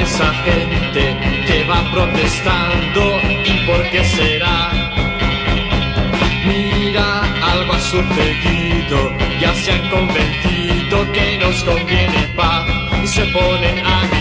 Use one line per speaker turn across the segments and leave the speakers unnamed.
esa gente que va protestando y por qué será. Mira, algo ha sucedido, ya se han convencido que nos conviene paz y se ponen a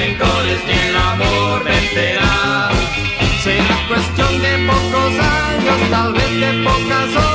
y el amor vencerá. Será cuestión de pocos años, tal vez de pocas horas.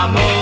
amor.